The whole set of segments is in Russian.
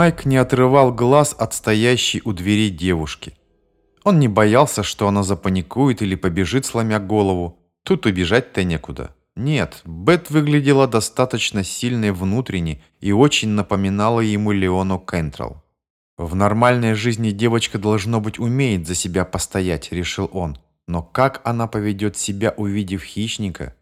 Майк не отрывал глаз от стоящей у двери девушки. Он не боялся, что она запаникует или побежит, сломя голову. Тут убежать-то некуда. Нет, Бет выглядела достаточно сильной внутренне и очень напоминала ему Леону Кентрелл. В нормальной жизни девочка, должно быть, умеет за себя постоять, решил он. Но как она поведет себя, увидев хищника?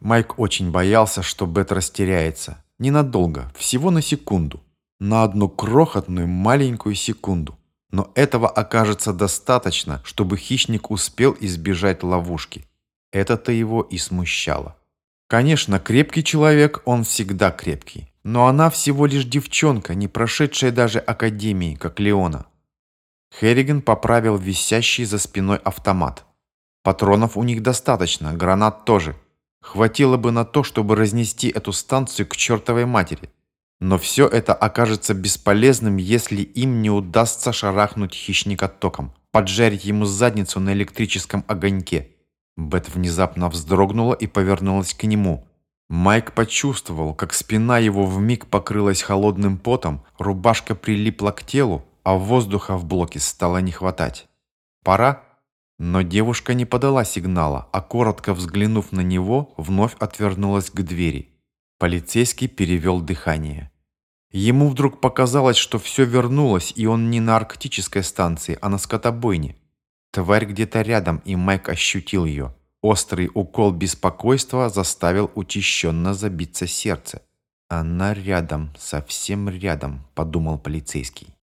Майк очень боялся, что Бет растеряется. Ненадолго, всего на секунду. На одну крохотную маленькую секунду. Но этого окажется достаточно, чтобы хищник успел избежать ловушки. Это-то его и смущало. Конечно, крепкий человек, он всегда крепкий. Но она всего лишь девчонка, не прошедшая даже академии, как Леона. Херриган поправил висящий за спиной автомат. Патронов у них достаточно, гранат тоже. Хватило бы на то, чтобы разнести эту станцию к чертовой матери. Но все это окажется бесполезным, если им не удастся шарахнуть хищника током, поджарить ему задницу на электрическом огоньке. Бет внезапно вздрогнула и повернулась к нему. Майк почувствовал, как спина его вмиг покрылась холодным потом, рубашка прилипла к телу, а воздуха в блоке стало не хватать. «Пора?» Но девушка не подала сигнала, а коротко взглянув на него, вновь отвернулась к двери. Полицейский перевел дыхание. Ему вдруг показалось, что все вернулось, и он не на арктической станции, а на скотобойне. Тварь где-то рядом, и Майк ощутил ее. Острый укол беспокойства заставил учащенно забиться сердце. «Она рядом, совсем рядом», – подумал полицейский.